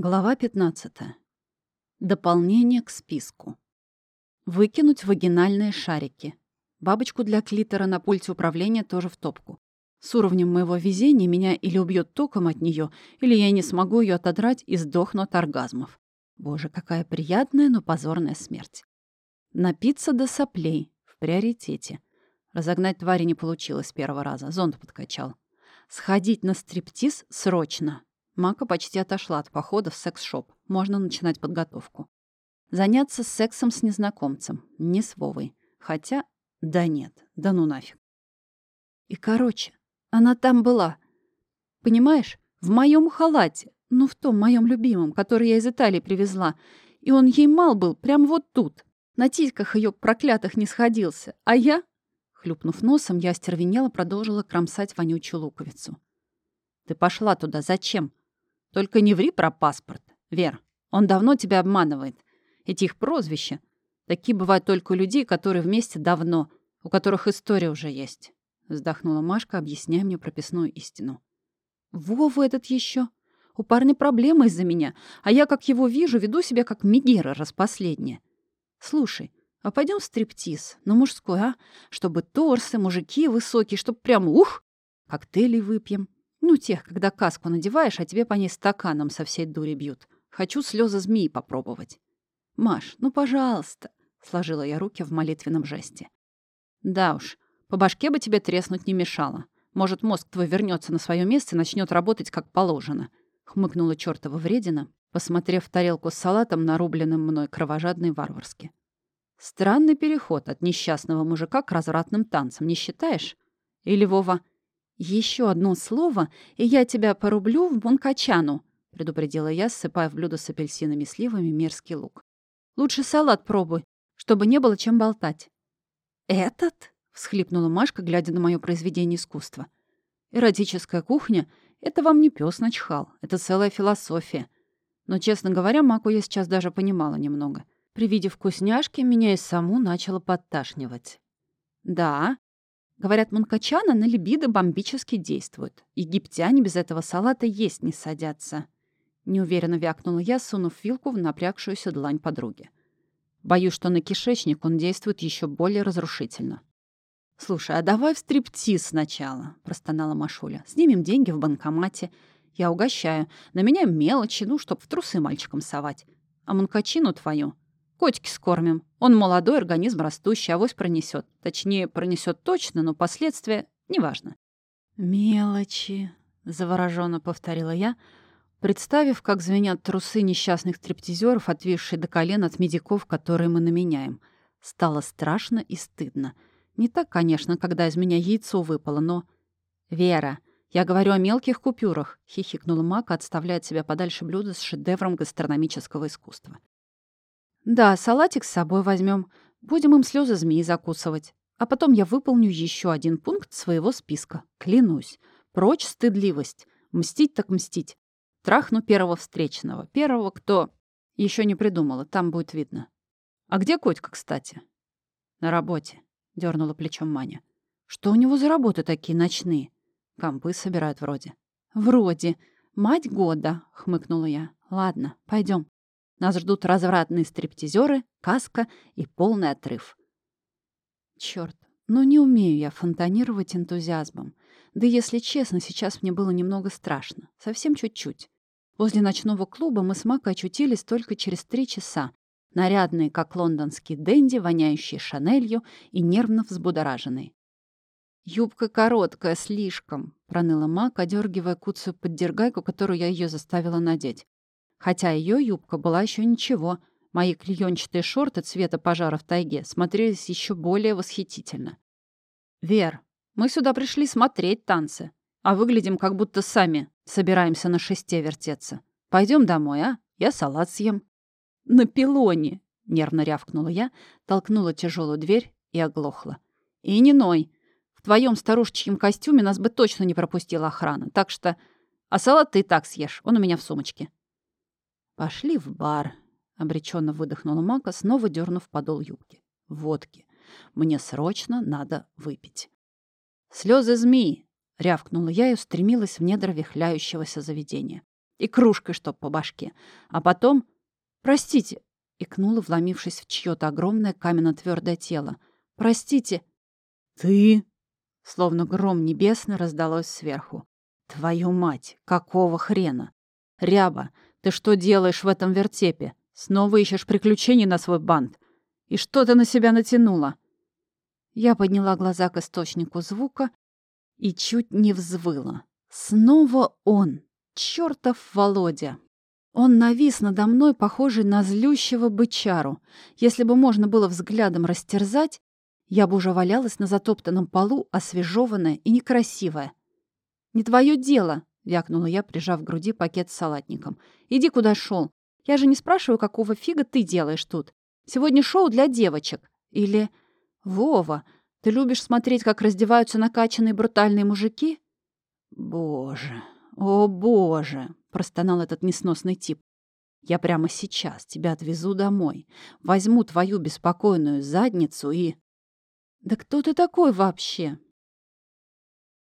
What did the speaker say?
Глава 15. Дополнение к списку. Выкинуть вагинальные шарики. Бабочку для клитора на пульте управления тоже в топку. С уровнем моего везения меня или убьет током от нее, или я не смогу ее отодрать и сдохну от оргазмов. Боже, какая приятная, но позорная смерть. Напиться до соплей. В приоритете. Разогнать твари не получилось с первого раза. Зонд подкачал. Сходить на стриптиз срочно. Мака почти отошла от похода в секс-шоп. Можно начинать подготовку. Заняться сексом с незнакомцем. Не с Вовой. Хотя... Да нет. Да ну нафиг. И короче, она там была. Понимаешь? В моем халате. Ну, в том моем любимом, который я из Италии привезла. И он ей мал был прям вот тут. На титьках ее проклятых не сходился. А я... Хлюпнув носом, я остервенела продолжила кромсать вонючую луковицу. «Ты пошла туда. Зачем?» Только не ври про паспорт, Вер. Он давно тебя обманывает. Эти их прозвища. Такие бывают только у людей, которые вместе давно, у которых история уже есть. Вздохнула Машка, объясняя мне прописную истину. Вова этот еще. У парня проблемы из-за меня, а я, как его вижу, веду себя как Мегера распоследняя. Слушай, а пойдем в стриптиз, на мужской, а? Чтобы торсы, мужики высокие, чтоб прям ух, коктейли выпьем. Ну, тех, когда каску надеваешь, а тебе по ней стаканом со всей дури бьют. Хочу слезы змеи попробовать. Маш, ну, пожалуйста, сложила я руки в молитвенном жесте. Да уж, по башке бы тебе треснуть не мешало. Может, мозг твой вернется на свое место и начнет работать как положено. Хмыкнула чертова вредина, посмотрев тарелку с салатом, нарубленным мной кровожадно и варварски. Странный переход от несчастного мужика к развратным танцам, не считаешь? Или, Вова, «Еще одно слово, и я тебя порублю в бункачану», — предупредила я, ссыпая в блюдо с апельсинами и сливами мерзкий лук. «Лучше салат пробуй, чтобы не было чем болтать». «Этот?» — всхлипнула Машка, глядя на мое произведение искусства. «Эротическая кухня — это вам не пес начхал, это целая философия. Но, честно говоря, Маку я сейчас даже понимала немного. При виде вкусняшки меня и саму начало подташнивать. Да, Говорят, мункачана на либидо бомбически действует. Египтяне без этого салата есть не садятся. Неуверенно вякнула я, сунув вилку в напрягшуюся длань подруги. Боюсь, что на кишечник он действует еще более разрушительно. «Слушай, а давай в стриптиз сначала», — простонала Машуля. «Снимем деньги в банкомате. Я угощаю. На меня мелочи, ну, чтоб в трусы мальчикам совать. А мункачину твою Котики скормим. Он молодой, организм растущий, авось пронесет. Точнее, пронесет точно, но последствия неважно. «Мелочи», — завороженно повторила я, представив, как звенят трусы несчастных стриптизеров, отвисшие до колен от медиков, которые мы наменяем. Стало страшно и стыдно. Не так, конечно, когда из меня яйцо выпало, но... «Вера, я говорю о мелких купюрах», — хихикнула Мака, отставляя от себя подальше блюдо с шедевром гастрономического искусства. Да, салатик с собой возьмем. Будем им слезы змеи закусывать. А потом я выполню еще один пункт своего списка. Клянусь. Прочь стыдливость. Мстить так мстить. Трахну первого встречного. Первого, кто... Еще не придумала, там будет видно. А где Котька, кстати? На работе. Дернула плечом Маня. Что у него за работы такие ночные? Компы собирают вроде. Вроде. Мать года, хмыкнула я. Ладно, пойдем. Нас ждут развратные стриптизеры, каска и полный отрыв. Черт, ну не умею я фонтанировать энтузиазмом. Да если честно, сейчас мне было немного страшно. Совсем чуть-чуть. Возле ночного клуба мы с Макой очутились только через три часа. Нарядные, как лондонские денди, воняющие шанелью и нервно взбудораженные. «Юбка короткая, слишком», — проныла Мак, одергивая куцую поддергайку, которую я ее заставила надеть. Хотя ее юбка была еще ничего. Мои клеенчатые шорты цвета пожара в тайге смотрелись еще более восхитительно. «Вер, мы сюда пришли смотреть танцы, а выглядим, как будто сами собираемся на шесте вертеться. Пойдем домой, а? Я салат съем». «На пилоне!» — нервно рявкнула я, толкнула тяжелую дверь и оглохла. «И не ной. В твоем старушечьем костюме нас бы точно не пропустила охрана, так что... А салат ты и так съешь, он у меня в сумочке». «Пошли в бар», — обреченно выдохнула Мака, снова дернув подол юбки. «Водки. Мне срочно надо выпить». «Слезы змеи!» — рявкнула я и устремилась в недра вихляющегося заведения. И кружкой чтоб по башке. А потом... Простите, икнула, вломившись в чье-то огромное каменно-твердое тело. «Простите!» «Ты?» Словно гром небесный раздалось сверху. «Твою мать! Какого хрена? Ряба, ты что делаешь в этом вертепе? Снова ищешь приключений на свой бант? И что ты на себя натянула?» Я подняла глаза к источнику звука и чуть не взвыла. Снова он, чертов Володя. Он навис надо мной, похожий на злющего бычару. Если бы можно было взглядом растерзать, я бы уже валялась на затоптанном полу, освежеванная и некрасивая. «Не твое дело!» — вякнула я, прижав к груди пакет с салатником. «Иди, куда шел. Я же не спрашиваю, какого фига ты делаешь тут. Сегодня шоу для девочек. Или... Вова, ты любишь смотреть, как раздеваются накачанные брутальные мужики?» «Боже, о боже!» — простонал этот несносный тип. «Я прямо сейчас тебя отвезу домой, возьму твою беспокойную задницу и...» «Да кто ты такой вообще?»